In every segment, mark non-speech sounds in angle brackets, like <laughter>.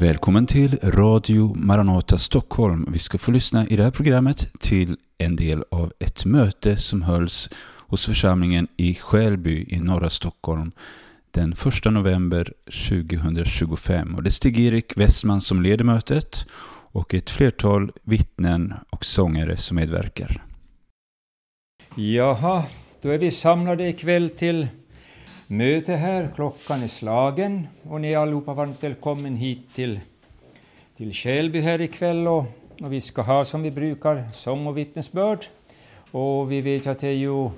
Välkommen till Radio Maranata Stockholm. Vi ska få lyssna i det här programmet till en del av ett möte som hölls hos församlingen i Skälby i norra Stockholm den 1 november 2025. Och det är Stig-Erik Westman som leder mötet och ett flertal vittnen och sångare som medverkar. Jaha, då är vi samlade ikväll till möte här. Klockan är slagen och ni är allihopa varmt välkommen hit till, till Kälby här ikväll. Och, och vi ska ha som vi brukar sång och vittnesbörd. Och vi vet att det är ju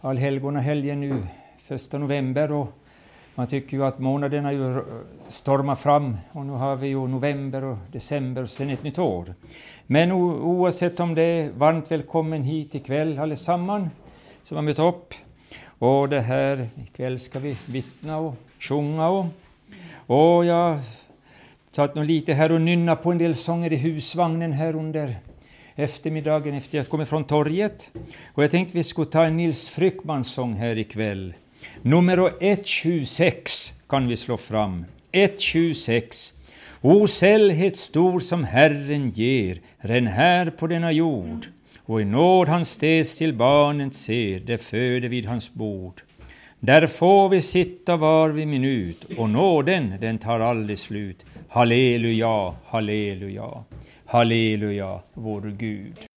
allhelgonahelgen nu, första november. Och man tycker ju att månaderna ju stormar fram och nu har vi ju november och december och sen ett nytt år. Men oavsett om det är varmt välkommen hit ikväll allesammans som har mött upp. Och det här, ikväll ska vi vittna och sjunga och, och jag satt nog lite här och nynna på en del sånger i husvagnen här under eftermiddagen efter jag kommit från torget. Och jag tänkte vi skulle ta en Nils Fryckmans sång här ikväll. Nummer 126 kan vi slå fram. 126. O sällhet stor som Herren ger, ren här på denna jord och i nåd han stes till barnet ser, det föder vid hans bord. Där får vi sitta var vi minut, och nåden den tar aldrig slut. Halleluja, halleluja, halleluja, vår Gud.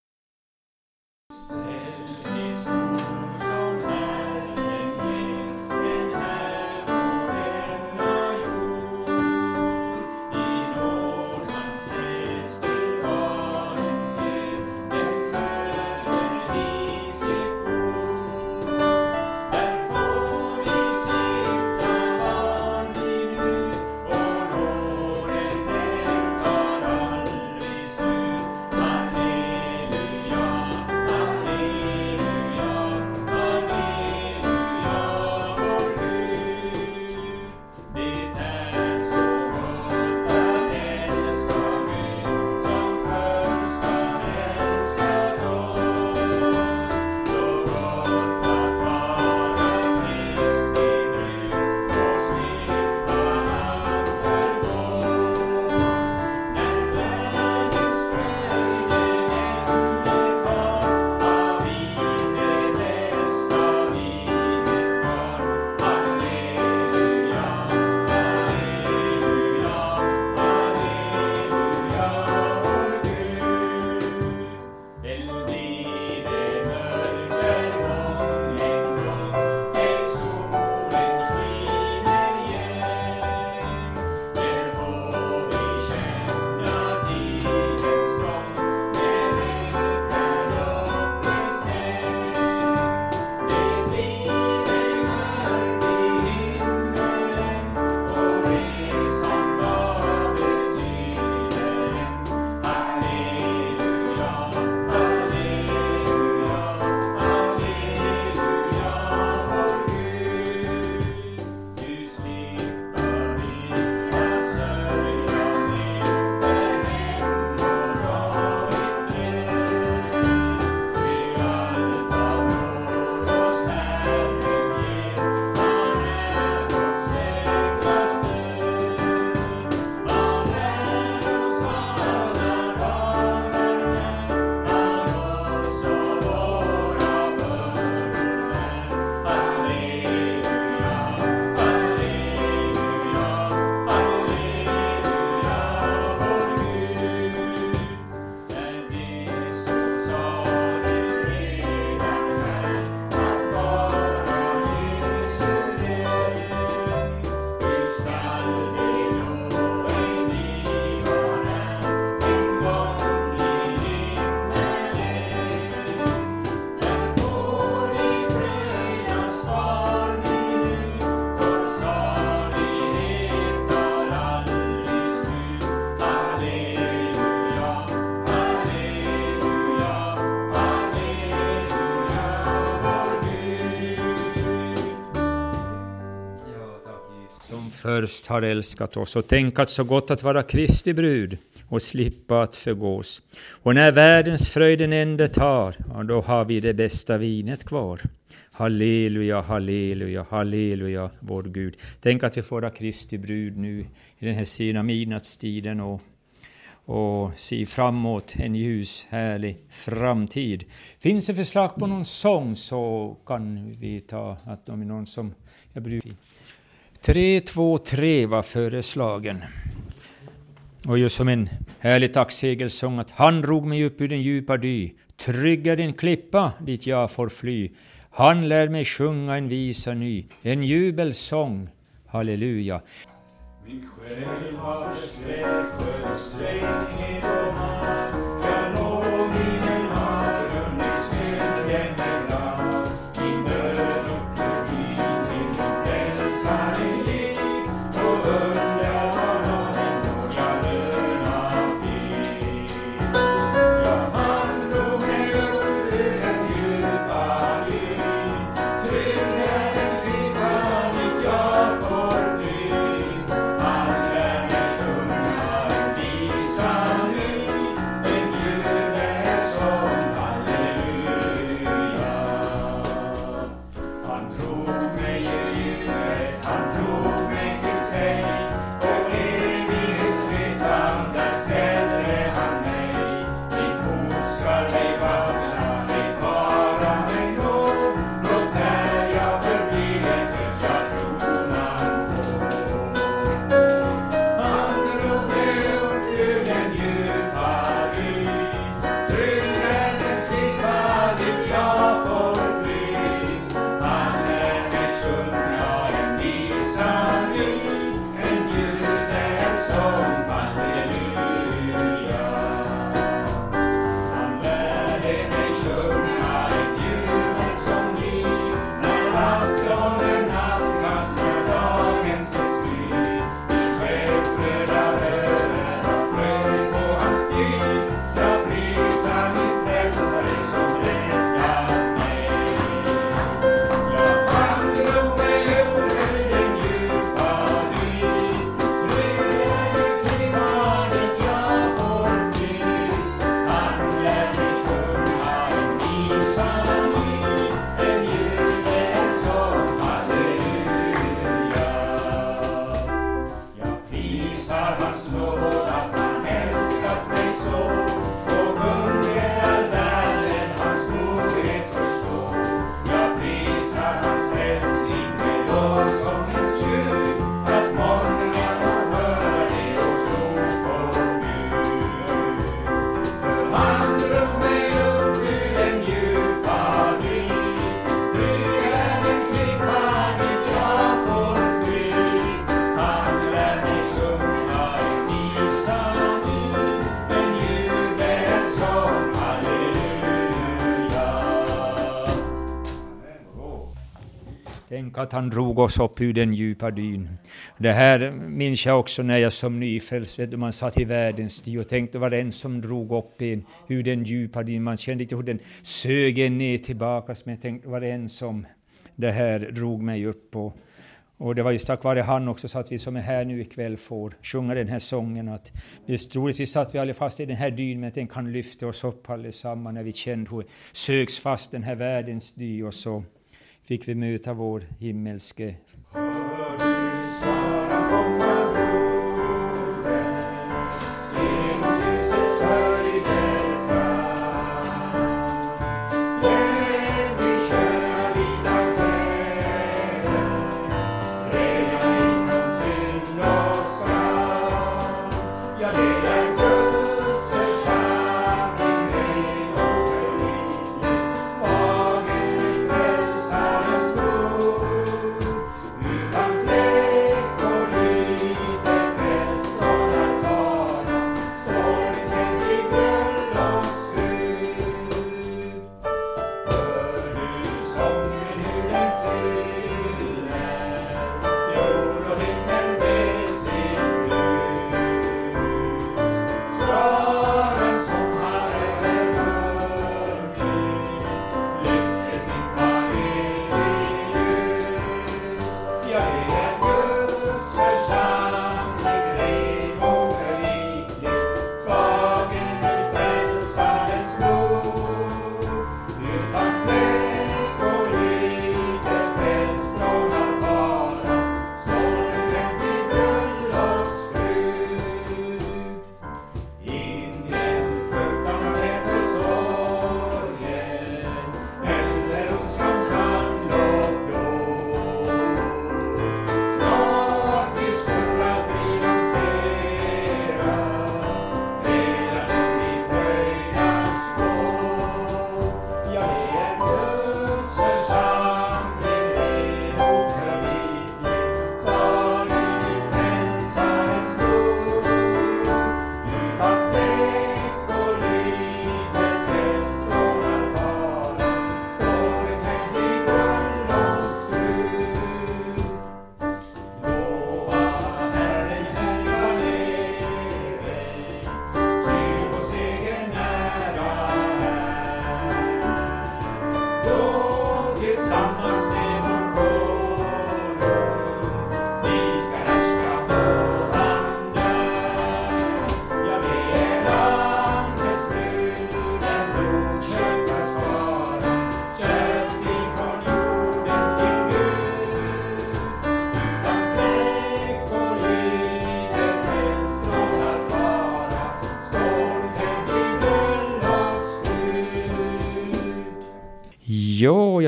Först har älskat oss och tänkat så gott att vara Kristi brud och slippa att förgås. Och när världens fröjden ände tar, ja, då har vi det bästa vinet kvar. Halleluja, halleluja, halleluja, vår Gud. Tänk att vi får ha Kristi brud nu i den här sena midnattstiden och, och se framåt en ljus, härlig framtid. Finns det förslag på någon sång så kan vi ta att om det är någon som jag brukar 323 var föreslagen. Och just som en härlig tacksegelsång att han drog mig upp ur den djupa dy, trygg är den klippa dit jag får fly. Han lär mig sjunga en visa ny, en jubelsång. Halleluja. Min själ har förskräck för att han drog oss upp ur den djupa dyn. Det här minns jag också när jag som nyfrälst, man satt i världens dy och tänkte var en som drog upp en ur den djupa dyn. Man kände inte hur den sög en ner tillbaka, men jag tänkte var en som det här drog mig upp Och, Och det var just tack vare han också så att vi som är här nu ikväll får sjunga den här sången. Att troligtvis satt vi aldrig fast i den här dyn, men att den kan lyfta oss upp allesammans när vi kände hur sögs fast den här världens dy och så fick vi möta vår himmelske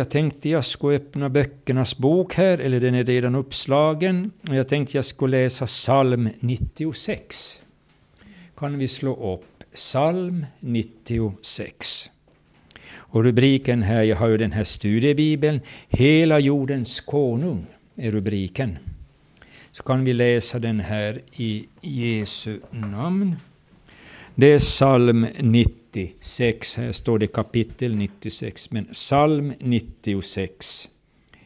jag tänkte jag skulle öppna böckernas bok här, eller den är redan uppslagen. Och jag tänkte jag skulle läsa psalm 96. Kan vi slå upp psalm 96. Och rubriken här, jag har ju den här studiebibeln, Hela jordens konung är rubriken. Så kan vi läsa den här i Jesu namn. Det är psalm 96, här står det kapitel 96, men psalm 96.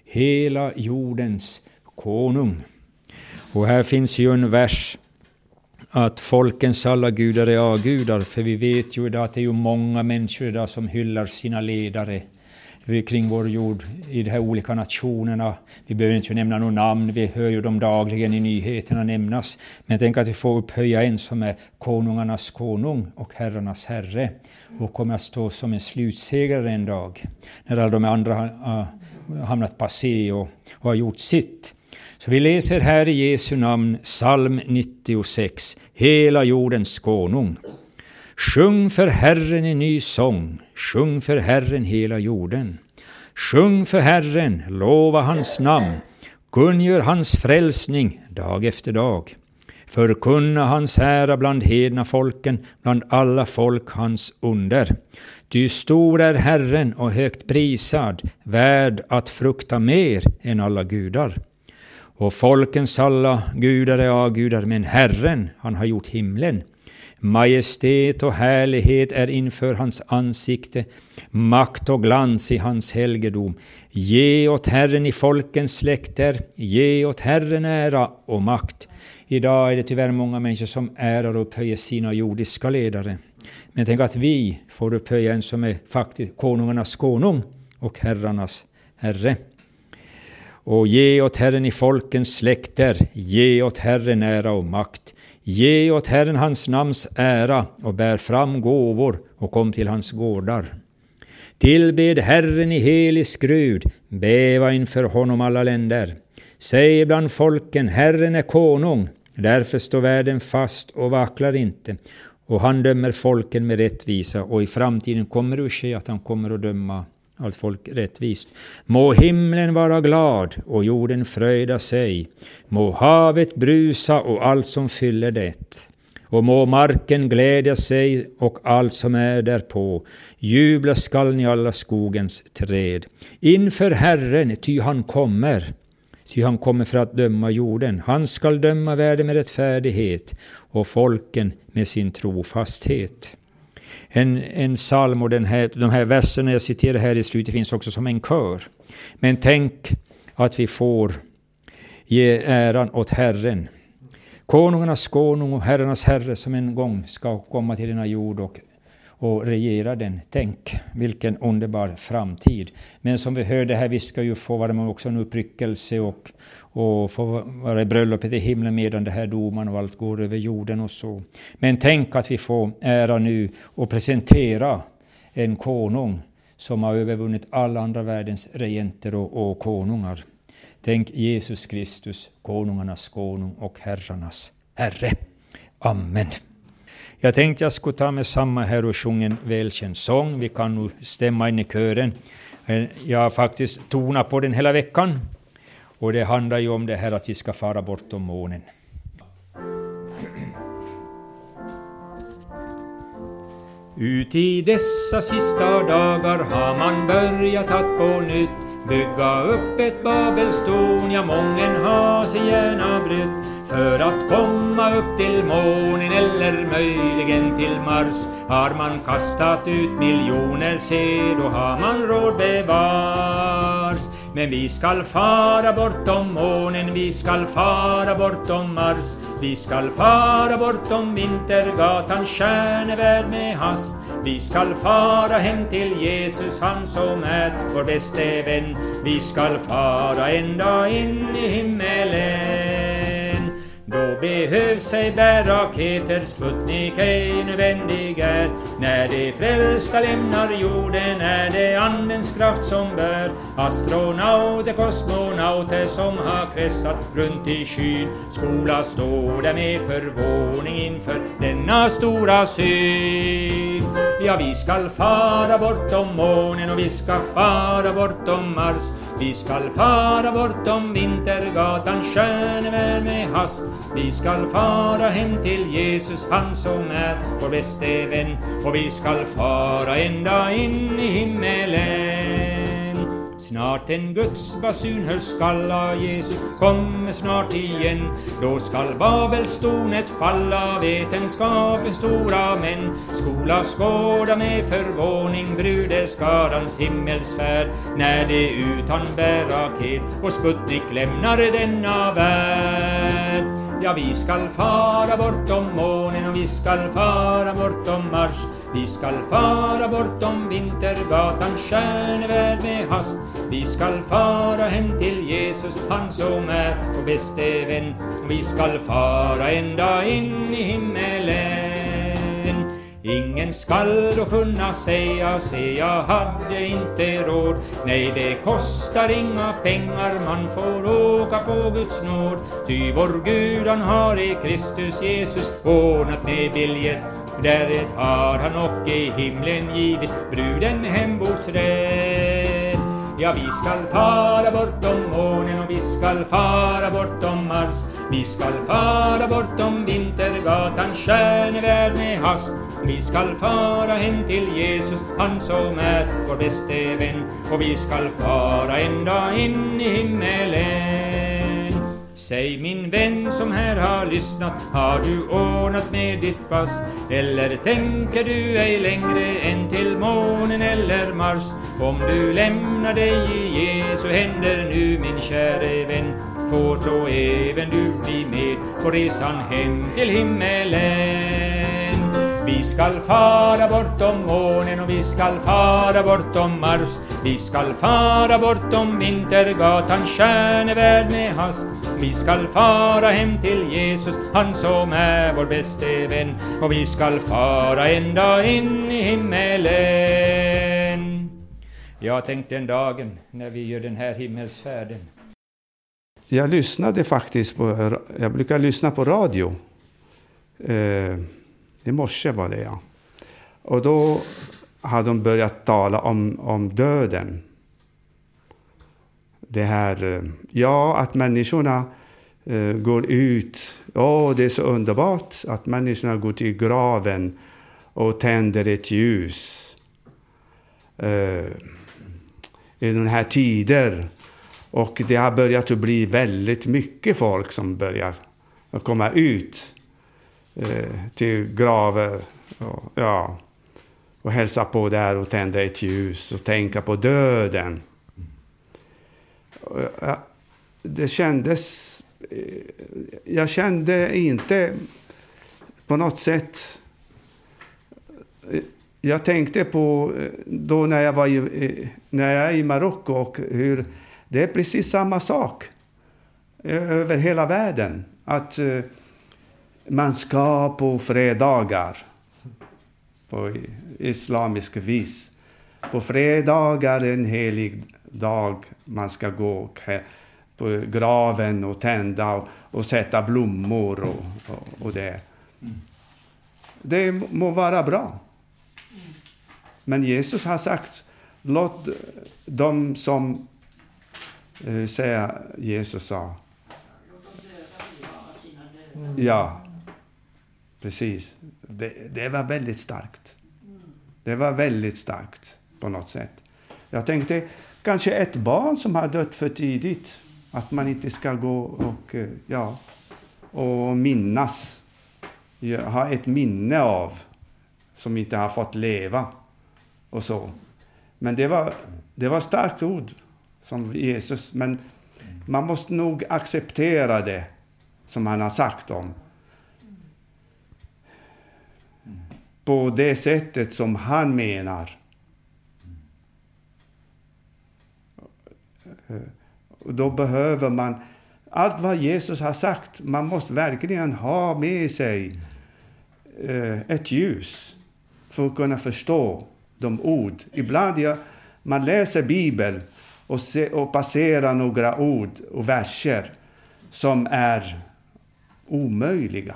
Hela jordens konung. Och här finns ju en vers att folkens alla gudar är avgudar, för vi vet ju idag att det är ju många människor idag som hyllar sina ledare kring vår jord i de här olika nationerna. Vi behöver inte nämna några namn, vi hör ju dem dagligen i nyheterna nämnas. Men tänk att vi får upphöja en som är konungarnas konung och herrarnas herre och kommer att stå som en slutsegrare en dag, när alla de andra har hamnat passé och, och har gjort sitt. Så vi läser här i Jesu namn psalm 96, Hela jordens konung. Sjung för Herren en ny sång, sjung för Herren hela jorden. Sjung för Herren, lova hans namn, kungör hans frälsning dag efter dag. Förkunna hans ära bland hedna folken, bland alla folk hans under. Ty stor är Herren och högt prisad, värd att frukta mer än alla gudar. Och folkens alla gudar är avgudar, men Herren, han har gjort himlen. Majestät och härlighet är inför hans ansikte, makt och glans i hans helgedom. Ge åt Herren i folkens släkter, ge åt Herren ära och makt. Idag är det tyvärr många människor som ärar och upphöjer sina jordiska ledare. Men tänk att vi får upphöja en som är faktiskt konungarnas konung och herrarnas herre. Och ge åt Herren i folkens släkter, ge åt Herren ära och makt. Ge åt Herren hans namns ära och bär fram gåvor och kom till hans gårdar. Tillbed Herren i helig skrud, bäva inför honom alla länder. Säg bland folken, Herren är konung, därför står världen fast och vacklar inte. Och han dömer folken med rättvisa och i framtiden kommer det att ske att han kommer att döma allt folk rättvist. Må himlen vara glad och jorden fröjda sig. Må havet brusa och allt som fyller det. Och må marken glädja sig och allt som är därpå. Jubla skall ni alla skogens träd. Inför Herren, ty han kommer. Ty han kommer för att döma jorden. Han skall döma världen med rättfärdighet och folken med sin trofasthet en, en psalm och den här, de här verserna jag citerar här i slutet finns också som en kör. Men tänk att vi får ge äran åt Herren. Konungarnas konung och herrarnas herre som en gång ska komma till denna jord och, och regera den. Tänk vilken underbar framtid. Men som vi hörde här, vi ska ju få vara med också en uppryckelse och, och få vara i bröllopet i himlen medan det här domarna och allt går över jorden och så. Men tänk att vi får ära nu och presentera en konung som har övervunnit alla andra världens regenter och, och konungar. Tänk Jesus Kristus, konungarnas konung och herrarnas herre. Amen. Jag tänkte jag skulle ta med samma här och sjunga en välkänd sång. Vi kan nog stämma in i kören. Eh, jag har faktiskt tonat på den hela veckan. Och det handlar ju om det här att vi ska fara bortom månen. Ut i dessa sista dagar har man börjat att på nytt bygga upp ett Babelstorn, ja mången har sig gärna brytt för att komma upp till månen eller möjligen till Mars har man kastat ut miljoner, se då har man råd bevars. Men vi skall fara bortom månen, vi skall fara bortom Mars. Vi skall fara bortom Vintergatans stjärnevärld med hast. Vi skall fara hem till Jesus, han som är vår bäste vän. Vi skall fara ända in i himmelen. Då behövs ej bärraketer, Sputnik ej nödvändig är. När de frälsta lämnar jorden är det Andens kraft som bär. Astronauter, kosmonauter som har kretsat runt i skyn. Skola står där med förvåning inför denna stora syn. Ja, vi skall fara bortom månen och vi ska fara bortom Mars. Vi skall fara bortom Vintergatan, stjärnevärld med hast. Vi skall fara hem till Jesus, han som är vår bäste vän. Och vi skall fara ända in i himmelen. Snart en Guds basun hörs skalla, Jesus kommer snart igen. Då skall Babels tornet falla, vetenskapens stora män. Skola skåda med förvåning brudeskarans himmelsfärd. När de utan bärraket och Sputnik lämnar denna värld. Ja, vi skall fara bortom månen och vi skall fara bortom Mars. Vi skall fara bortom Vintergatan, stjärnevärld med hast. Vi skall fara hem till Jesus, han som är vår bäste vän. Vi skall fara ända in i himmelen. Ingen skall då kunna säga, se jag hade inte råd. Nej, det kostar inga pengar, man får åka på Guds nåd. Ty vår Gud han har i Kristus Jesus ordnat med biljett. Där har han och i himlen givit bruden hembordsrätt. Ja, vi skall fara bortom månen och vi skall fara bortom Mars. Vi skall fara bortom Vintergatan, stjärnevärld med hast. Vi skall fara hem till Jesus, han som är vår bäste vän. Och vi skall fara ända in i himmelen. Säg min vän som här har lyssnat, har du ordnat med ditt pass? Eller tänker du ej längre än till månen eller Mars? Om du lämnar dig i Jesu händer nu min käre vän, får då även du bli med på resan hem till himmelen. Vi skall fara bortom månen och vi skall fara bortom Mars. Vi skall fara bortom Vintergatan, stjärnevärld med hast. Vi skall fara hem till Jesus, han som är vår bäste vän. Och vi skall fara ända in i himmelen. Jag tänkte den dagen när vi gör den här himmelsfärden. Jag lyssnade faktiskt på, jag brukar lyssna på radio. Eh, i morse var det ja. Och då hade de börjat tala om, om döden. Det här, eh, ja, att människorna eh, går ut. Åh, det är så underbart att människorna går till graven och tänder ett ljus. Eh, I den här tider. Och det har börjat att bli väldigt mycket folk som börjar komma ut Eh, till graver. Och, ja, och hälsa på där och tända ett ljus och tänka på döden. Det kändes... Eh, jag kände inte på något sätt... Eh, jag tänkte på då när jag var i, när jag är i Marocko och hur det är precis samma sak över hela världen. Att man ska på fredagar, på islamisk vis, på fredagar en helig dag, man ska gå på graven och tända och, och sätta blommor och, och, och det. Det må vara bra. Men Jesus har sagt, låt de som eh, säga Jesus sa. Ja, precis. Det, det var väldigt starkt. Det var väldigt starkt på något sätt. Jag tänkte kanske ett barn som har dött för tidigt. Att man inte ska gå och, eh, ja, och minnas. Ha ett minne av som inte har fått leva och så. Men det var, det var starkt ord som Jesus, men man måste nog acceptera det som han har sagt om. På det sättet som han menar. Och då behöver man allt vad Jesus har sagt. Man måste verkligen ha med sig eh, ett ljus. för att kunna förstå de ord. Ibland jag, man läser Bibeln och, se, och passerar några ord och verser som är omöjliga.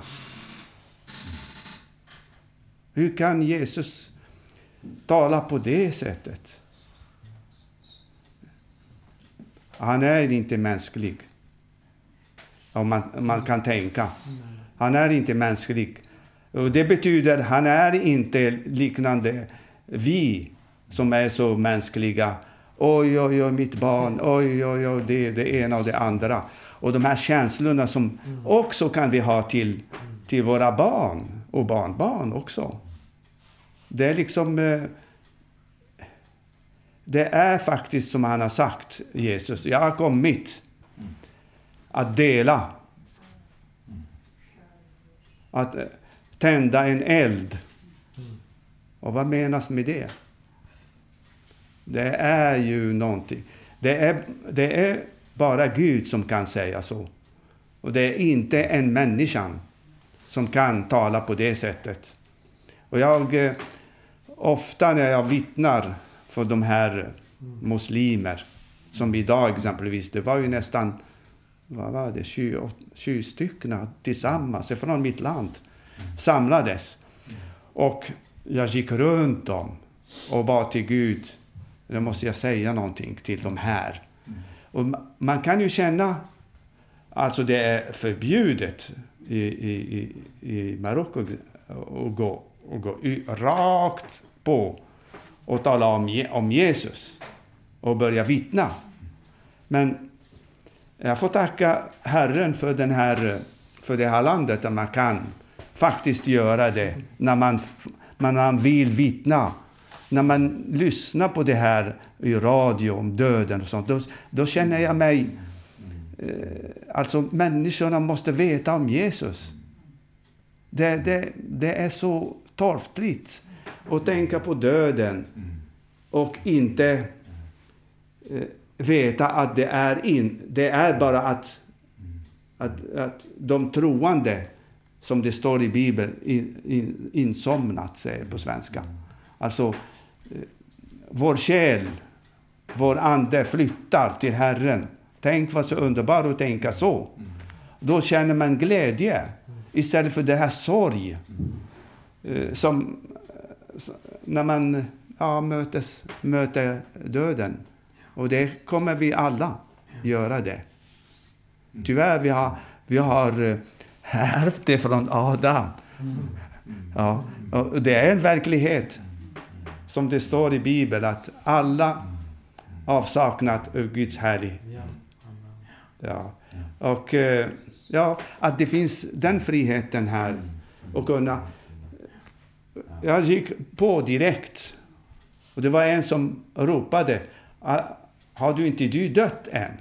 Hur kan Jesus tala på det sättet? Han är inte mänsklig. Om man, man kan tänka. Han är inte mänsklig. Och det betyder att han är inte liknande vi som är så mänskliga. Oj, oj, oj, mitt barn. Oj, oj, oj, det, det ena och det andra. Och de här känslorna som också kan vi ha till, till våra barn och barnbarn också. Det är liksom... Eh, det är faktiskt som han har sagt, Jesus. Jag har kommit att dela. Att eh, tända en eld. Och vad menas med det? Det är ju någonting. Det är, det är bara Gud som kan säga så. Och det är inte en människa som kan tala på det sättet. Och jag, eh, ofta när jag vittnar för de här muslimer, som idag exempelvis, det var ju nästan vad var det, 20, 20 stycken tillsammans från mitt land samlades. Och jag gick runt dem och bad till Gud, nu måste jag säga någonting till de här. Och man kan ju känna, alltså det är förbjudet i, i, i, Marocko och gå, och gå rakt på och tala om, om Jesus och börja vittna. Men jag får tacka Herren för, den här, för det här landet där man kan faktiskt göra det när man, när man vill vittna. När man lyssnar på det här i radio om döden och sånt, då, då känner jag mig... Eh, alltså människorna måste veta om Jesus. Det, det, det är så torftigt att tänka på döden och inte eh, veta att det är, in, det är bara att, att, att de troende, som det står i Bibeln, in, in, insomnat, säger på svenska. Alltså, eh, vår själ, vår ande flyttar till Herren. Tänk vad så underbart att tänka så. Då känner man glädje istället för det här sorg eh, som eh, när man ja, mötes, möter döden. Och det kommer vi alla göra det. Tyvärr, vi har, vi har eh, ärvt det från Adam. Ja, och det är en verklighet. Som det står i Bibeln, att alla avsaknat av Guds härlighet. Ja. Och eh, ja, att det finns den friheten här. Och kunna... Jag gick på direkt. Och det var en som ropade. "Ah, Har du inte du dött än?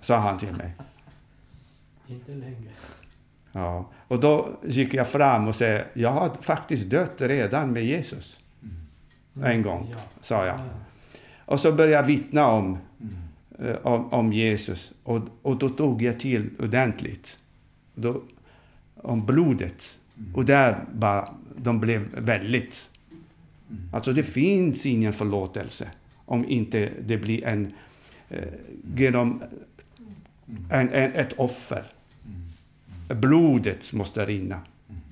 Sa han till mig. Inte längre. Ja. Och då gick jag fram och sa, jag har faktiskt dött redan med Jesus. En gång, sa jag. Ja. Och så började jag vittna om, eh, om, om Jesus. Och, och då tog jag till ordentligt. Då, om blodet. Och där bara, de blev väldigt... Alltså det finns ingen förlåtelse om inte det blir en... Eh, genom en, en, ett offer. Blodet måste rinna.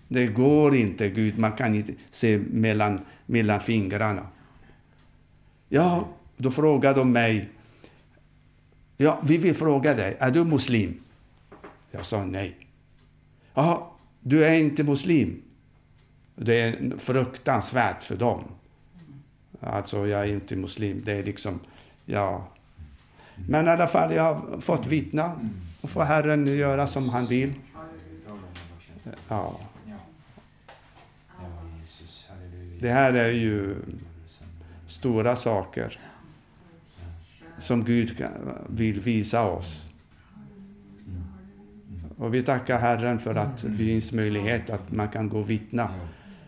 Det går inte, Gud, man kan inte se mellan, mellan fingrarna. Ja, då frågade de mig. Ja, vi vill fråga dig, är du muslim? Jag sa nej. Ja, du är inte muslim. Det är fruktansvärt för dem. Alltså, jag är inte muslim. Det är liksom, ja. Men i alla fall, jag har fått vittna och får Herren göra som han vill. Ja, det här är ju stora saker som Gud vill visa oss. Och vi tackar Herren för att det finns möjlighet att man kan gå och vittna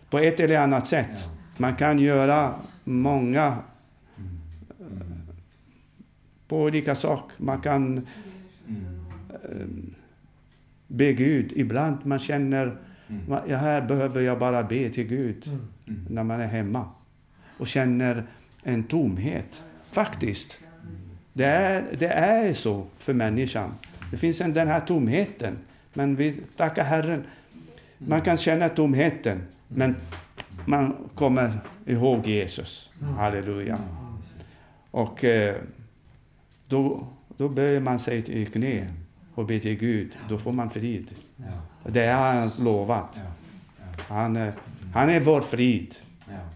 på ett eller annat sätt. Man kan göra många eh, på olika saker. Man kan eh, be Gud. Ibland man känner Man- Ja, här behöver jag bara be till Gud när man är hemma och känner en tomhet. Faktiskt. Det är, det är så för människan. Det finns en, den här tomheten. Men vi tackar Herren. Man kan känna tomheten, men man kommer ihåg Jesus. Halleluja. Och eh, då, då böjer man sig i knä och ber till Gud. Då får man frid. Det har han lovat. Han, han är vår frid,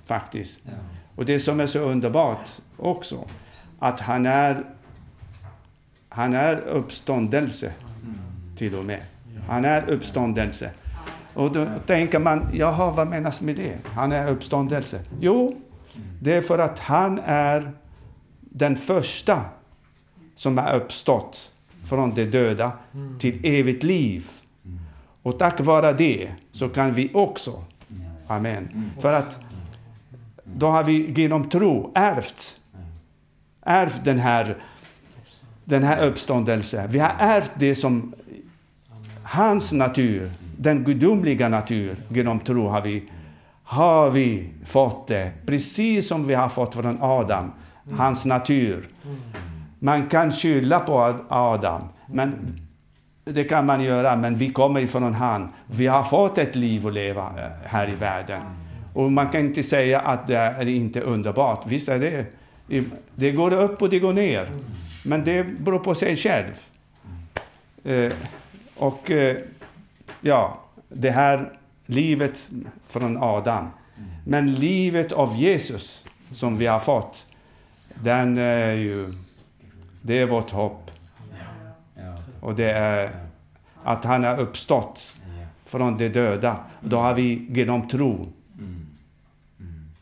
faktiskt. Och det som är så underbart också, att han är, han är uppståndelse till och med. Han är uppståndelse. Och då tänker man, jaha, vad menas med det? Han är uppståndelse. Jo, det är för att han är den första som har uppstått från de döda till evigt liv. Och tack vare det så kan vi också, amen, för att då har vi genom tro ärvt, ärvt den här, den här uppståndelsen. Vi har ärvt det som hans natur, den gudomliga natur, genom tro har vi, har vi fått det. Precis som vi har fått från Adam, hans natur. Man kan skylla på Adam, men det kan man göra, men vi kommer ifrån han. Vi har fått ett liv att leva eh, här i världen. Och man kan inte säga att det är inte underbart. Visst är det. Det går upp och det går ner. Men det beror på sig själv. Eh, och eh, ja, det här livet från Adam. Men livet av Jesus som vi har fått, den är ju, det är vårt hopp. Och det är att han har uppstått från de döda. Då har vi genom tro, Mm.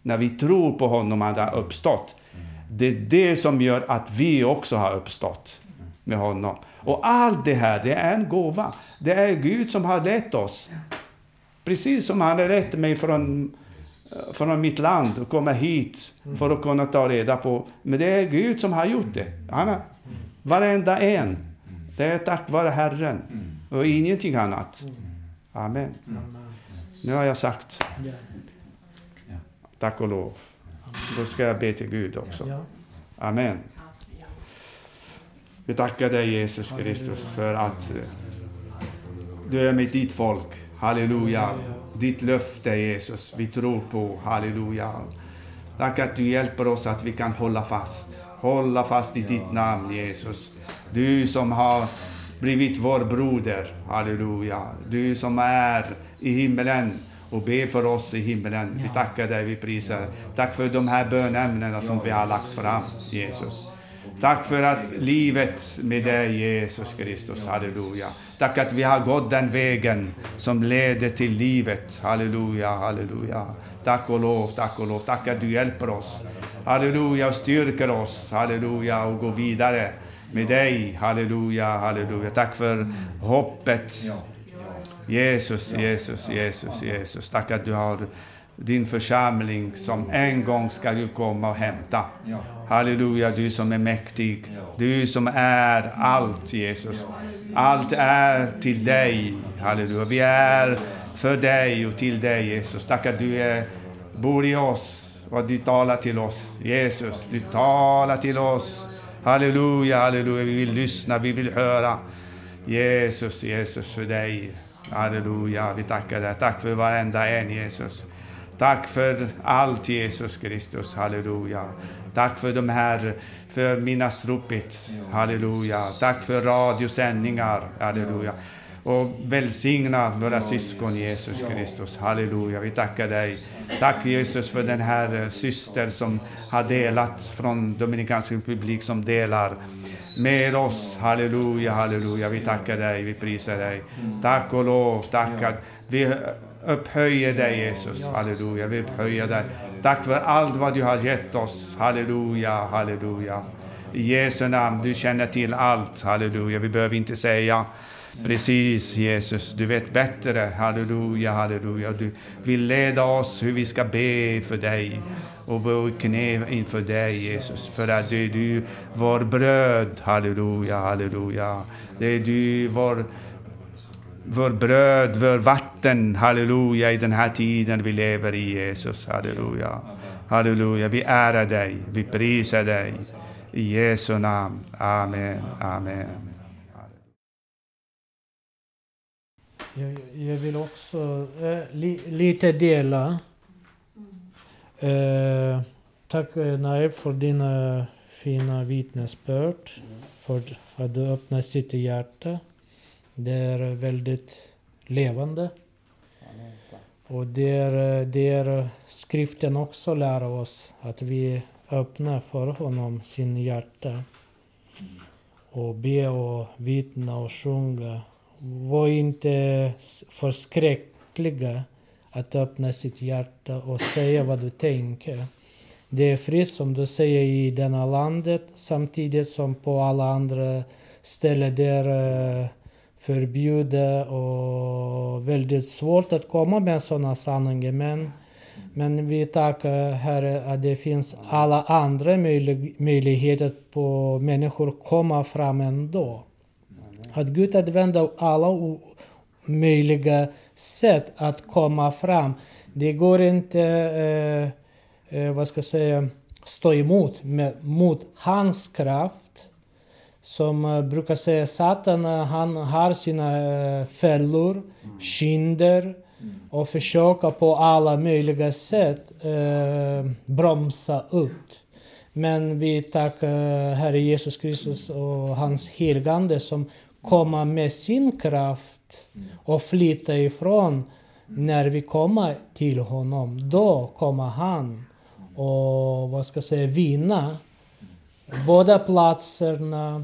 när vi tror på honom, han har uppstått. Det är det som gör att vi också har uppstått med honom. Och allt det här, det är en gåva. Det är Gud som har lett oss. Precis som han har lett mig från, från mitt land och komma hit för att kunna ta reda på. Men det är Gud som har gjort det. Han har, varenda en. Det är tack vare Herren och ingenting annat. Amen. Nu har jag sagt tack och lov. Då ska jag be till Gud också. Amen. Vi tackar dig Jesus Kristus för att eh, du är med ditt folk. Halleluja. Ditt löfte Jesus, vi tror på. Halleluja. Tack att du hjälper oss att vi kan hålla fast. Hålla fast i ditt namn Jesus. Du som har blivit vår broder. Halleluja. Du som är i himmelen och ber för oss i himmelen. Vi tackar dig, vi prisar dig. Tack för de här bönämnena som vi har lagt fram, Jesus. Tack för att livet med dig, Jesus Kristus. Halleluja. Tack att vi har gått den vägen som leder till livet. Halleluja, halleluja. Tack och lov, tack och lov. Tack att du hjälper oss. Halleluja, och styrker oss. Halleluja, och går vidare med dig. Halleluja, halleluja. Tack för hoppet. Jesus, Jesus, Jesus, Jesus. Tack att du har din församling som en gång ska du komma och hämta. Ja. Halleluja, du som är mäktig. Du som är allt, Jesus. Allt är till dig. Halleluja. Vi är för dig och till dig, Jesus. Tack att du är, bor i oss och du talar till oss. Jesus, du talar till oss. Halleluja, halleluja. Vi vill lyssna, vi vill höra. Jesus, Jesus, för dig. Halleluja, vi tackar dig. Tack för varenda en, Jesus. Tack för allt, Jesus Kristus. Halleluja. Tack för de här, för minnasropet. Halleluja. Tack för radiosändningar. Halleluja. Och välsigna våra syskon, Jesus Kristus. Halleluja. Vi tackar dig. Tack Jesus för den här eh, syster som har delat från Dominikanska republik som delar med oss. Halleluja, halleluja. Vi tackar dig, vi prisar dig. Tack och lov, tack att vi upphöjer dig Jesus. Halleluja, vi upphöjer dig. Tack för allt vad du har gett oss. Halleluja, halleluja. I Jesu namn, du känner till allt. Halleluja, vi behöver inte säga Precis Jesus, du vet bättre. Halleluja, halleluja. Du vill leda oss hur vi ska be för dig och gå i knä inför dig Jesus. För att det är du vår bröd. Halleluja, halleluja. Det är du vår vår bröd, vår vatten, halleluja, i den här tiden vi lever i Jesus, halleluja. Halleluja, vi ärar dig, vi prisar dig. I Jesu namn, amen, amen. Jag, jag vill också eh, li, lite dela. Eh, tack eh, Naib för dina fina vittnesbörd. För att du öppnar sitt hjärta. Det är väldigt levande. Och det är, det är skriften också lär oss att vi öppnar för honom sin hjärta. Och be och vittna och sjunga. Var inte förskräckliga att öppna sitt hjärta och säga vad du tänker. Det är fritt som du säger i denna landet samtidigt som på alla andra ställen det är eh, förbjudet och väldigt svårt att komma med sådana sanningar. Men, men vi tackar Herre att det finns alla andra möjlig, möjligheter på människor komma fram ändå. Att Gud använder alla möjliga sätt att komma fram. Det går inte, eh, eh, vad ska jag säga, stå emot med, mot hans kraft. Som eh, brukar säga, Satan eh, han har sina eh, fällor, kinder och försöker på alla möjliga sätt eh, bromsa ut. Men vi tackar Herre Jesus Kristus och hans helgande som komma med sin kraft och flytta ifrån när vi kommer till honom. Då kommer han och vad ska jag säga, vinna båda platserna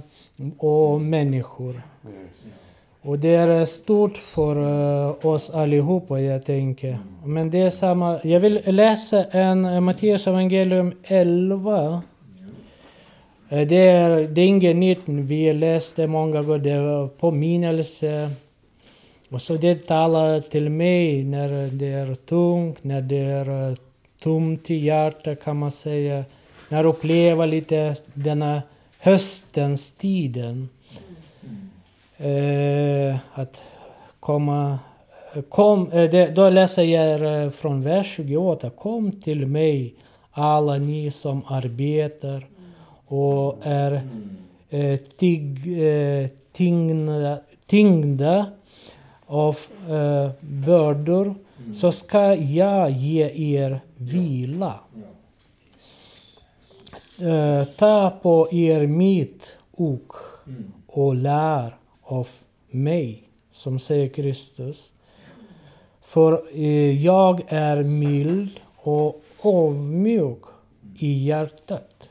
och människor. Och det är stort för eh, oss allihopa, jag tänker. Men det är samma. Jag vill läsa en eh, Matteus evangelium 11. Eh, det är, det är inget nytt, vi har läst det många gånger, det är påminnelse. Och så det talar till mig när det är tungt, när det är eh, tomt i hjärtat kan man säga. När jag upplever lite denna höstens tiden. Eh, att komma... Kom, eh, det, då läser jag eh, från vers 28. Kom till mig alla ni som arbetar och är eh, tig, eh, tyngda, tyngda av eh, bördor så ska jag ge er vila. Eh, ta på er mitt ok och lär av mig, som säger Kristus. För eh, jag är mild och avmjuk i hjärtat.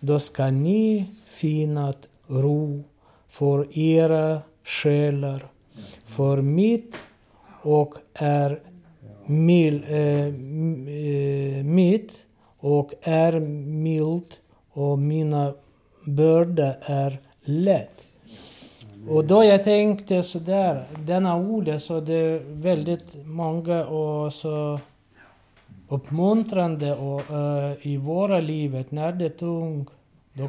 Då ska ni finna ro för era själar. För mitt och är mil, äh, m- eh, mitt och är mild och mina börda är lätt. Och då jag tänkte sådär, denna ordet så det är väldigt många och så uppmuntrande och, eh, i våra livet när det är tungt. Då,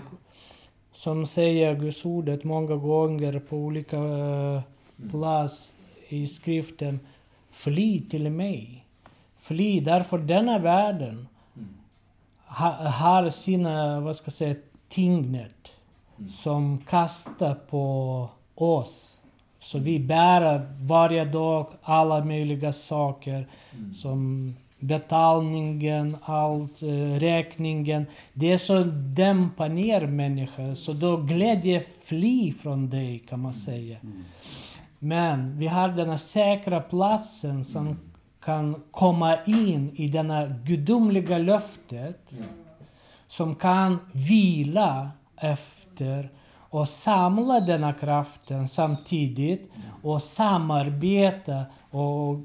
som säger Guds ordet många gånger på olika uh, plats i skriften. Fly till mig. Fly därför denna världen ha, har sina, vad ska jag säga, tyngder som kastar på oss. Så vi bär varje dag alla möjliga saker som betalningen, allt, eh, räkningen. Det är så dämpa ner människor, så då glädje fly från dig kan man säga. Men vi har denna säkra platsen som kan komma in i denna gudomliga löftet som kan vila efter och samla denna kraften samtidigt och samarbeta och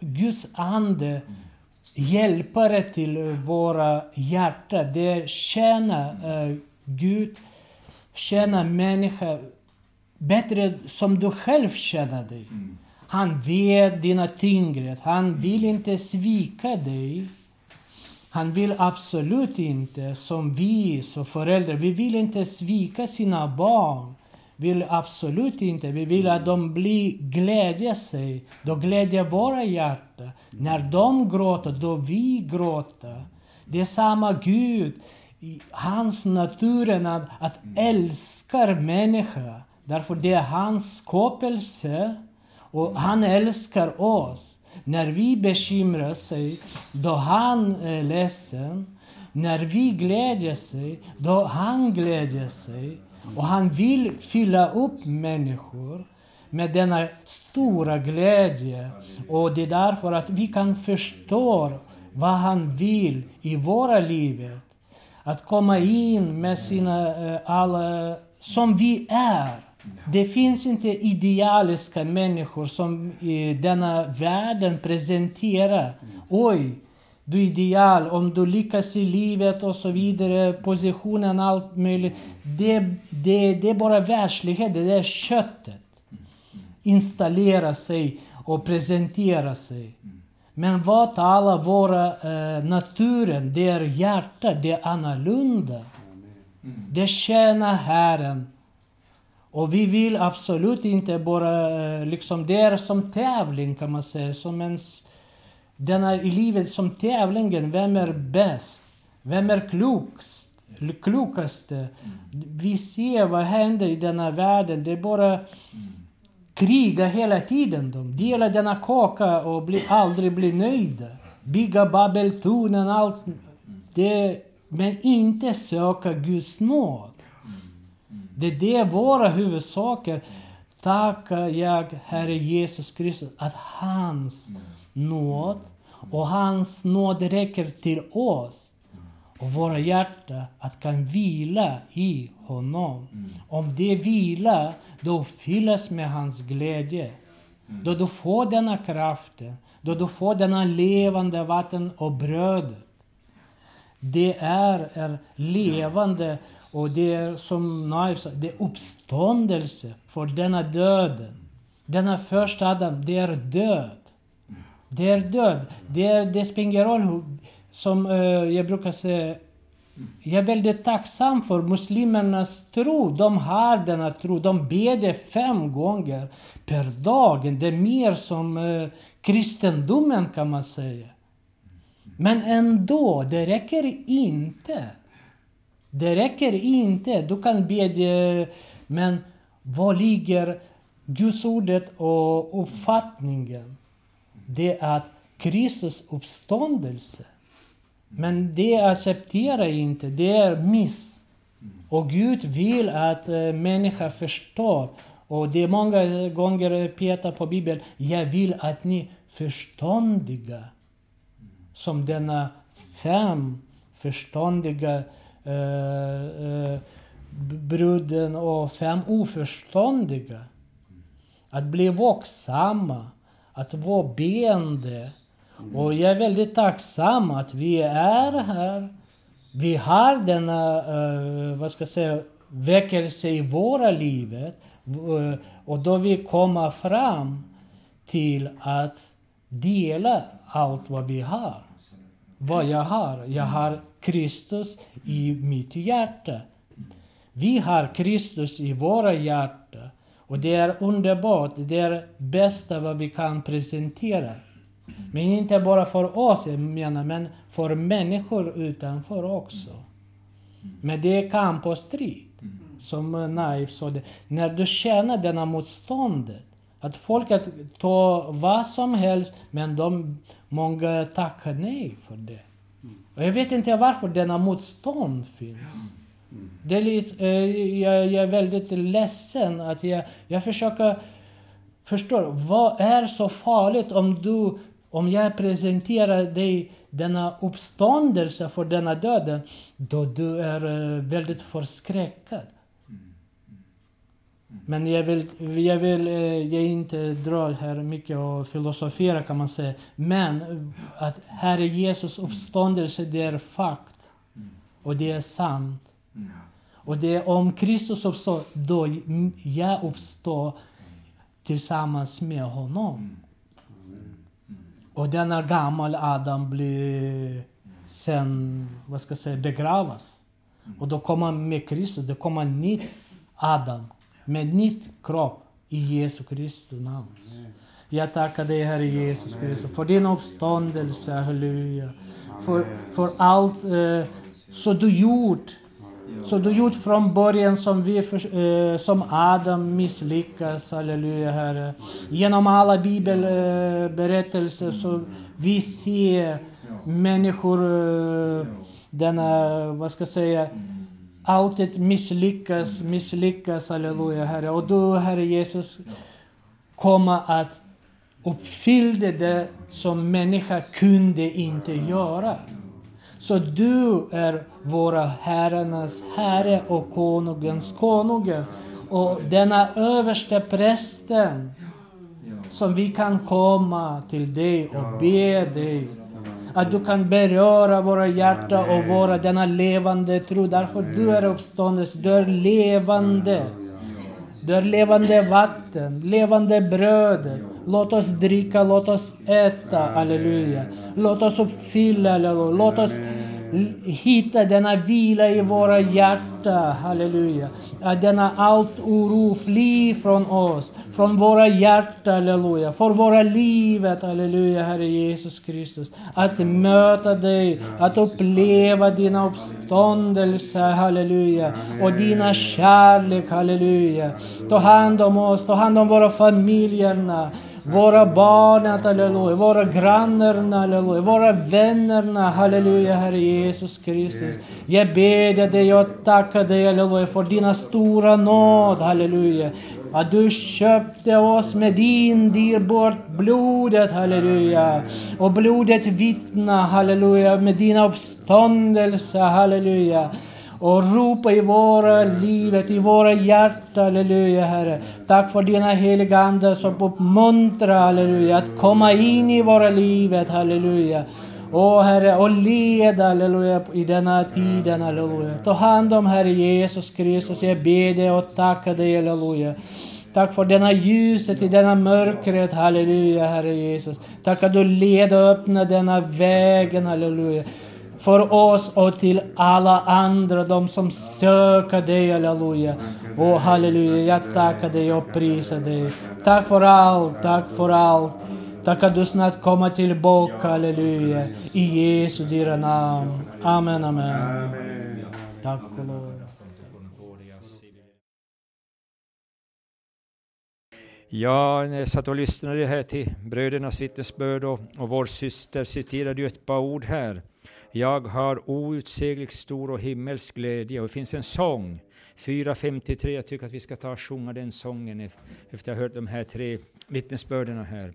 Guds ande hjälpare till våra hjärtan. Det tjänar eh, Gud, tjänar människa bättre som du själv känner dig. Han vet dina tyngder. Han vill inte svika dig. Han vill absolut inte, som vi som föräldrar, vi vill inte svika sina barn vill absolut inte. Vi vill att de blir glädjer sig. Då glädjer våra hjärtan. När de gråter, då vi gråter. Det är samma Gud. Hans natur, att, att älska människa. Därför det är hans skapelse. Och han älskar oss. När vi bekymrar oss, då han är ledsen. När vi glädjer sig, då han glädjer sig. Och han vill fylla upp människor med denna stora glädje. Och det är därför att vi kan förstå vad han vill i våra liv. Att komma in med sina, eh, alla, som vi är. Det finns inte idealiska människor som i denna världen presenterar. Oj, du är ideal, om du lyckas i livet och så vidare, positionen, allt möjligt. Det, det, det är bara världslighet, det är köttet. Installera sig och presentera sig. Men vad talar våra eh, naturen, det är hjärtat, det är annorlunda. Det tjänar Herren. Och vi vill absolut inte bara, eh, liksom det är som tävling kan man säga, som en denna i livet som tävlingen, vem är bäst? Vem är klokst? klokaste? Vi ser vad händer i denna världen. Det är bara kriga hela tiden. De delar denna kaka och blir, aldrig blir nöjda. Bygga Babeltornen, allt. Det, men inte söka Guds nåd. Det är det våra huvudsaker. Tackar jag Herre Jesus Kristus att hans nåd och hans nåd räcker till oss och våra hjärtan att kan vila i honom. Mm. Om det vilar, då fylls med hans glädje. Mm. Då du får denna kraften, då du får denna levande vatten och brödet. Det är, är levande och det är som Naif sa, det är uppståndelse för denna döden. Denna första Adam, det är död. Det är död. Det, det spelar ingen roll som uh, jag brukar säga, jag är väldigt tacksam för muslimernas tro. De har denna tro. De ber fem gånger per dag. Det är mer som uh, kristendomen kan man säga. Men ändå, det räcker inte. Det räcker inte. Du kan bedja, men var ligger Guds ordet och uppfattningen? Det är Kristus uppståndelse. Men det accepterar inte, det är miss. Och Gud vill att eh, äh, människor förstår. Och det är många gånger Peter på Bibeln, jag vill att ni förståndiga. Som denna fem förståndiga äh, äh, bruden och fem oförståndiga. Att bli vaksamma att vara beende. Och jag är väldigt tacksam att vi är här. Vi har denna, uh, vad ska jag säga, väckelse i våra liv. Uh, eh, och då vi kommer fram till att dela allt vad vi har. Vad jag har. Jag har Kristus i mitt hjärta. Vi har Kristus i våra hjärtan. Och det är underbart, det är bästa vad vi kan presentera. Men inte bara för oss, jag menar, men för människor utanför också. Men det är kamp och strid. Som Naif sa, när du känner denna motståndet, att folk tar vad som helst, men de, många tackar nej för det. Och jag vet inte varför denna motstånd finns. Det är lite, eh, jag, jag, är väldigt ledsen att jag, jag försöker förstå. Vad är så farligt om du, om jag presenterar dig denna uppståndelse för denna döden, då du är eh, väldigt förskräckad. Men jag vill, jag vill eh, jag inte dra här mycket och filosofera kan man säga. Men eh, att Herre Jesus uppståndelse, det är fakt. Och det är sant. Och det är om Kristus uppstår, då jag uppstår tillsammans med honom. Och denna gammal Adam blir sen, vad ska jag säga, begravas. Och då kommer med Kristus, det kommer en ny Adam. med nytt kropp i Jesu Kristi namn. Jag tackar dig Herre Jesus Kristus för din uppståndelse, halleluja. För, för allt eh, som du gjort så du gjort från början som, vi för, eh, som Adam misslyckas, halleluja Herre. Genom alla bibelberättelser eh, så vi ser människor, eh, denna, vad ska jag säga, alltid misslyckas, misslyckas, halleluja Herre. Och du Herre Jesus kommer att uppfylla det som människa kunde inte göra. Så du är våra herrarnas herre och konungens konunge. Och denna överste prästen som vi kan komma till dig och be dig att du kan beröra våra hjärtan och våra denna levande tro. Därför du är uppståndelse, du är levande. Du är levande vatten, levande bröd. Låt oss dricka, låt oss äta, halleluja. Låt oss uppfylla, halleluja. Låt oss hitta denna vila i våra hjärtan, halleluja. Att denna allt oro fly från oss, från våra hjärtan, halleluja. För våra livet, halleluja, Herre Jesus Kristus. Att möta dig, att uppleva dina uppståndelser, halleluja. Och dina kärlek, halleluja. Ta hand om oss, ta hand om våra familjerna våra barn, halleluja, våra grannar, halleluja, våra vänner, halleluja, Herre Jesus Kristus. Jag ber dig och tackar dig, halleluja, för dina stora nåd, halleluja. Att du köpte oss med din dyrbart blodet, halleluja. Och blodet vittnar, halleluja, med dina uppståndelse, halleluja och ropa i våra livet, i våra hjärtan, halleluja Herre. Tack för dina heliga Ande som uppmuntrar, halleluja, att komma in i våra livet, halleluja. Åh Herre, och leda, halleluja, i denna tiden, halleluja. Ta hand om Herre Jesus Kristus, jag ber dig och tackar dig, halleluja. Tack för denna ljuset i denna mörkret, halleluja, Herre Jesus. Tack att du leder och öppnar denna vägen, halleluja för oss och till alla andra, de som söker dig, halleluja. Och halleluja, jag tackar dig och prisar dig. Tack för allt, tack för allt. Tack att du snart kommer tillbaka, halleluja. I Jesu dyra namn. Amen, amen. Tack och lov. Ja, när jag satt och lyssnade här till brödernas vittnesbörd och, och vår syster citerade ju ett par ord här. Jag har outsägligt stor och himmelsk glädje. Och det finns en sång, 453, jag tycker att vi ska ta och sjunga den sången efter att ha hört de här tre vittnesbörden här.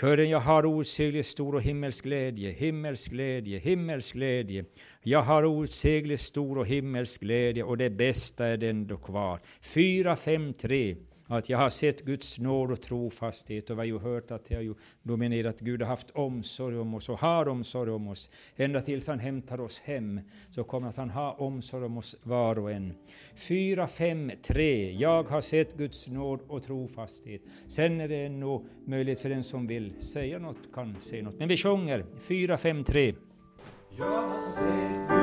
Kören, jag har outsägligt stor och himmelsk glädje, himmelsk glädje, himmelsk glädje. Jag har outsägligt stor och himmelsk glädje och det bästa är ändå kvar. 453 att jag har sett Guds nåd och trofasthet och vi har ju hört att jag har ju dominerat Gud har haft omsorg om oss och har omsorg om oss. Ända tills han hämtar oss hem så kommer att han ha omsorg om oss var och en. 4, 5, 3. Jag har sett Guds nåd och trofasthet. Sen är det nog möjligt för den som vill säga något kan säga något. Men vi sjunger 4, 5, 3. Jag har sett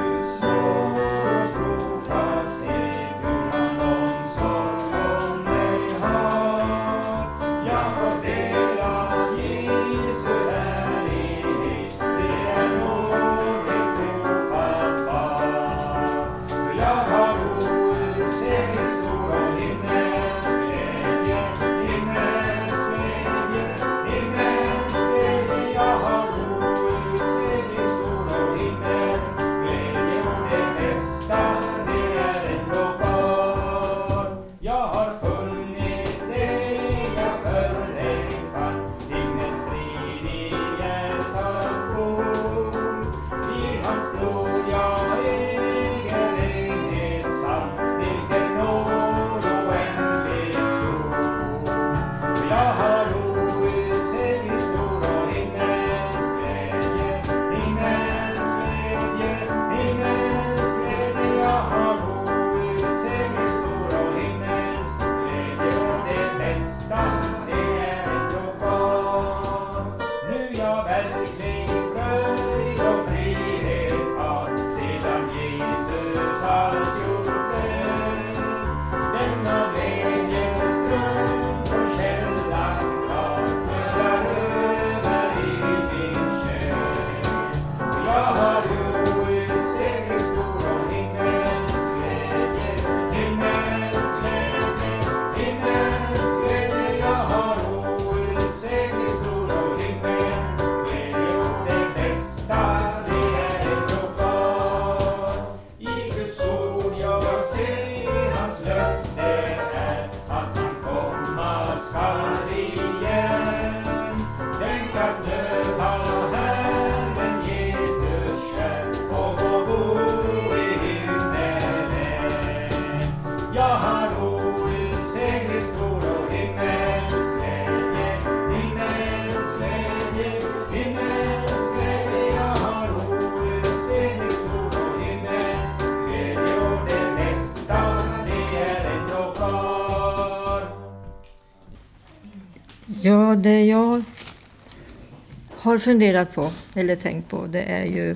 har funderat på, eller tänkt på, det är ju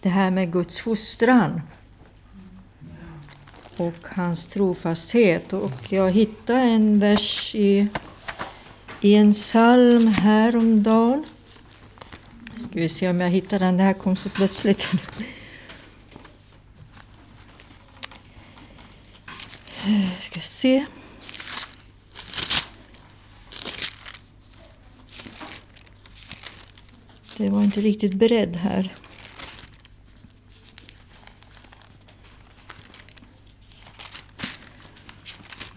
det här med Guds fostran och hans trofasthet. Och jag hittade en vers i, i en psalm häromdagen. Ska vi se om jag hittar den, det här kom så plötsligt. Ska se. Jag var inte riktigt beredd här.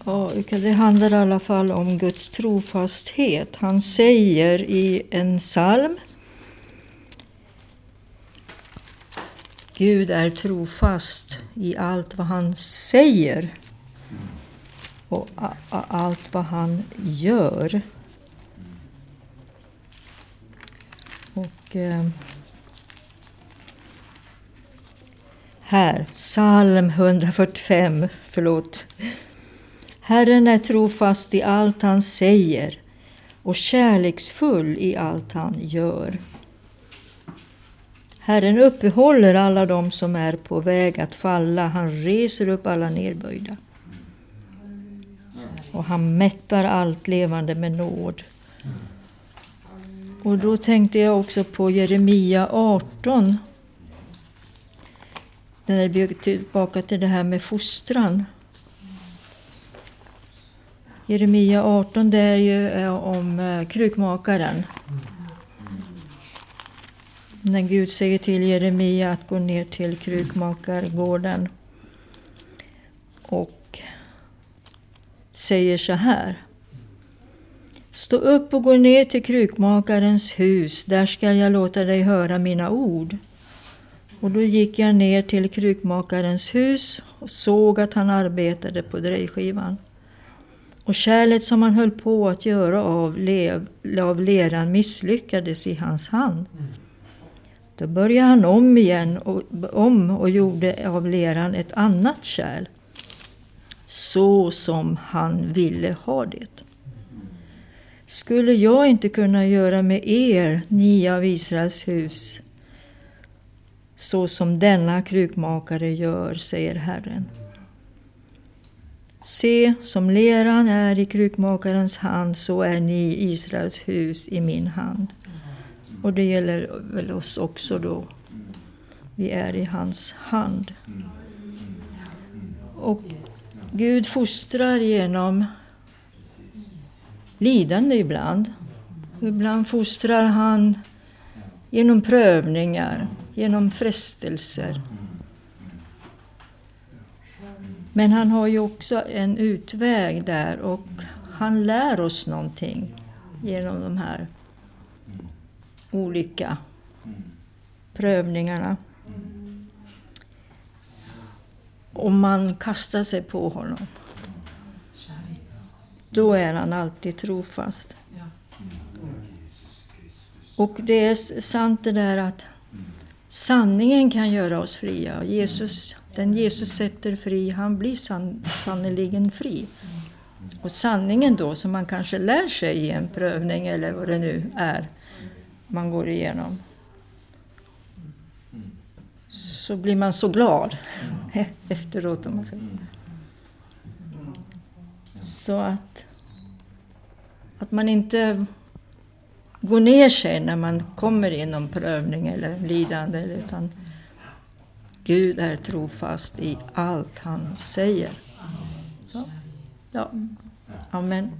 Ja, det handlar i alla fall om Guds trofasthet. Han säger i en psalm Gud är trofast i allt vad han säger och allt vad han gör. Och eh, här, psalm 145, förlåt. Herren är trofast i allt han säger och kärleksfull i allt han gör. Herren uppehåller alla dem som är på väg att falla. Han reser upp alla nedböjda. Och han mättar allt levande med nåd. Och då tänkte jag också på Jeremia 18. När vi tillbaka till det här med fostran. Jeremia 18 det är ju eh, om eh, krukmakaren. När Gud säger till Jeremia att gå ner till krukmakargården och säger så här. Stå upp och gå ner till krukmakarens hus, där skall jag låta dig höra mina ord. Och då gick jag ner till krukmakarens hus och såg att han arbetade på drejskivan. Och kärlet som han höll på att göra av, lev, av leran misslyckades i hans hand. Då började han om igen och, om och gjorde av leran ett annat kärl. Så som han ville ha det. Skulle jag inte kunna göra med er, ni av Israels hus, så som denna krukmakare gör, säger Herren. Se, som leran är i krukmakarens hand, så är ni Israels hus i min hand. Och det gäller väl oss också då. Vi är i hans hand. Och Gud fostrar genom lidande ibland. Ibland fostrar han genom prövningar, genom frestelser. Men han har ju också en utväg där och han lär oss någonting genom de här olika prövningarna. Om man kastar sig på honom, då är han alltid trofast. Och det är sant det där att sanningen kan göra oss fria. Jesus, den Jesus sätter fri, han blir san, sannoliken fri. Och sanningen då, som man kanske lär sig i en prövning eller vad det nu är, man går igenom. Så blir man så glad <laughs> efteråt. Om man säger. Så att, att man inte går ner sig när man kommer inom prövning eller lidande. Utan Gud är trofast i allt han säger. Så, ja. Amen.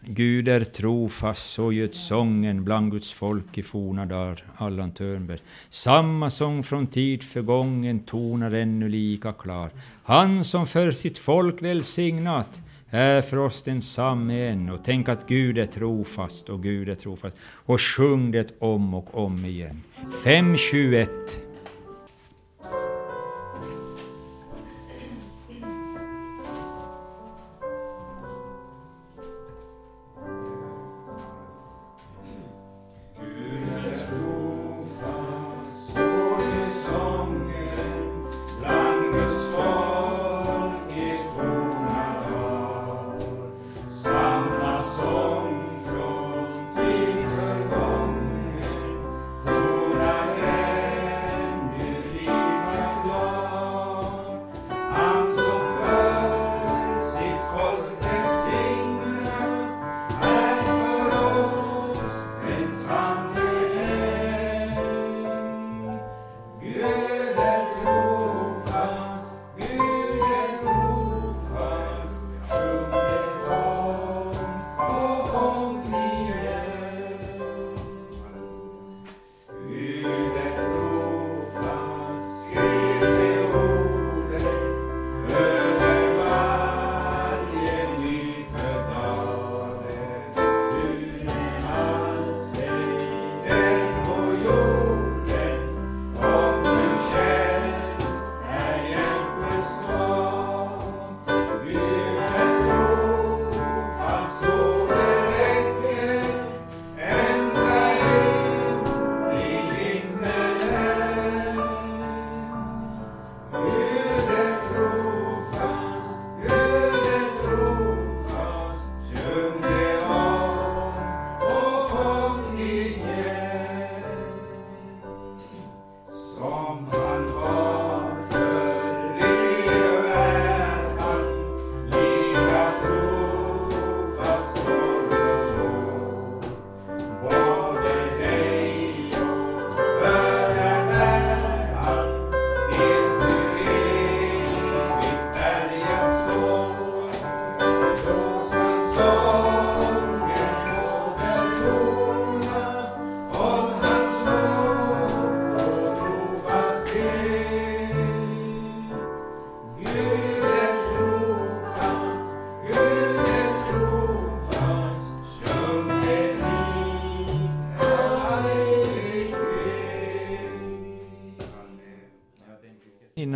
Gud är trofast, så ljöd sången bland Guds folk i forna dagar, Allan Törnberg. Samma sång från tid förgången tonar ännu lika klar. Han som för sitt folk välsignat är för oss densamme än. Och tänk att Gud är trofast och Gud är trofast. Och sjung det om och om igen. 521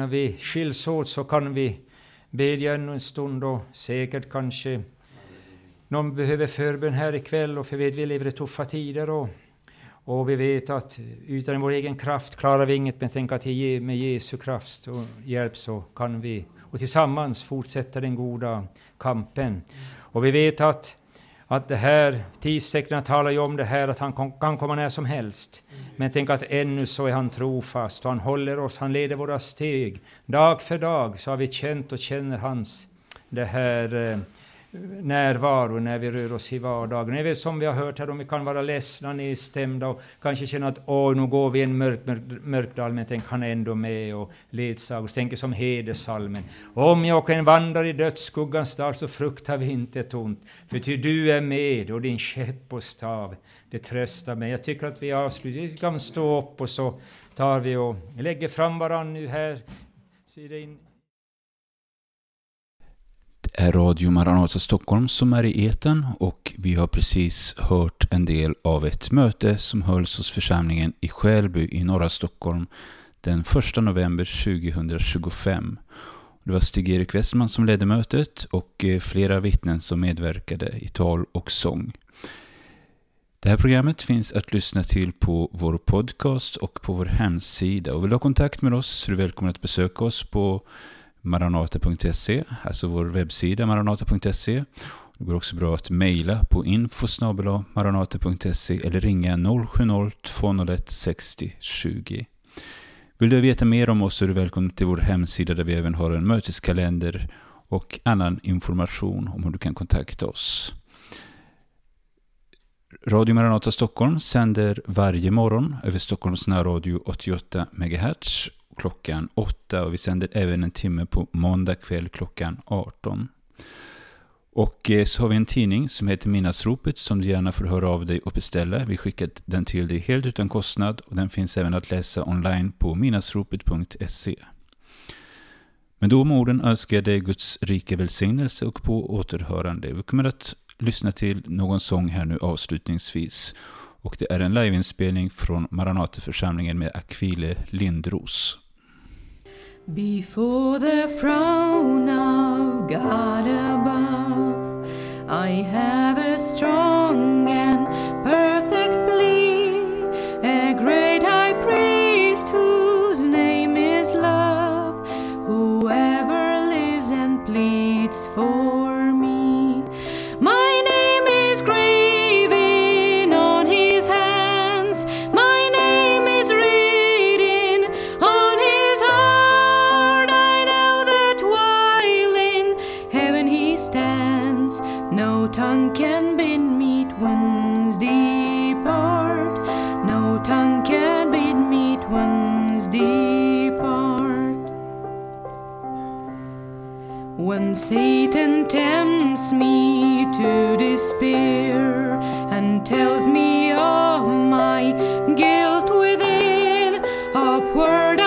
innan vi skiljs åt så kan vi bedja ännu en stund och säkert kanske någon behöver förbön här ikväll och för vi vet vi lever i tuffa tider och, och vi vet att utan vår egen kraft klarar vi inget men tänk att med Jesu kraft och hjälp så kan vi och tillsammans fortsätta den goda kampen. Och vi vet att att det här, tidstecknen talar ju om det här att han kan komma när som helst. Men tänk att ännu så är han trofast och han håller oss, han leder våra steg. Dag för dag så har vi känt och känner hans det här eh, närvaro när vi rör oss i vardagen. Även som vi har hört här, om vi kan vara ledsna, nedstämda och kanske känna att åh, nu går vi i en mörk, mörk, mörk dal, men tänk, han är ändå med och ledsagor. Tänker som hedersalmen. Om jag kan vandra i dödsskuggans dal så fruktar vi inte ett ont, för ty du är med och din käpp och stav, det tröstar mig. Jag tycker att vi avslutar, vi kan stå upp och så tar vi och lägger fram varann nu här är Radio Maranata Stockholm som är i eten och vi har precis hört en del av ett möte som hölls hos församlingen i Skälby i norra Stockholm den 1 november 2025. Det var Stig-Erik Westman som ledde mötet och eh, flera vittnen som medverkade i tal och sång. Det här programmet finns att lyssna till på vår podcast och på vår hemsida. Och vill du ha kontakt med oss så är du välkommen att besöka oss på maranata.se, alltså vår webbsida maranata.se. Det går också bra att mejla på info.maranata.se eller ringa 070-201 60 20. Vill du veta mer om oss så är du välkommen till vår hemsida där vi även har en möteskalender och annan information om hur du kan kontakta oss. Radio Maranata Stockholm sänder varje morgon över Stockholms närradio 88 MHz klockan 8 och vi sänder även en timme på måndag kväll klockan 18. Och eh, så har vi en tidning som heter Minnasropet som du gärna får höra av dig och beställa. Vi skickar den till dig helt utan kostnad och den finns även att läsa online på minnasropet.se. Men då med orden önskar jag dig Guds rika välsignelse och på återhörande. Vi kommer att lyssna till någon sång här nu avslutningsvis. Och det är en liveinspelning från Maranateförsamlingen med Akvile Lindros. Before the throne of God above, I have a strong and perfect Satan tempts me to despair and tells me of my guilt within. Upward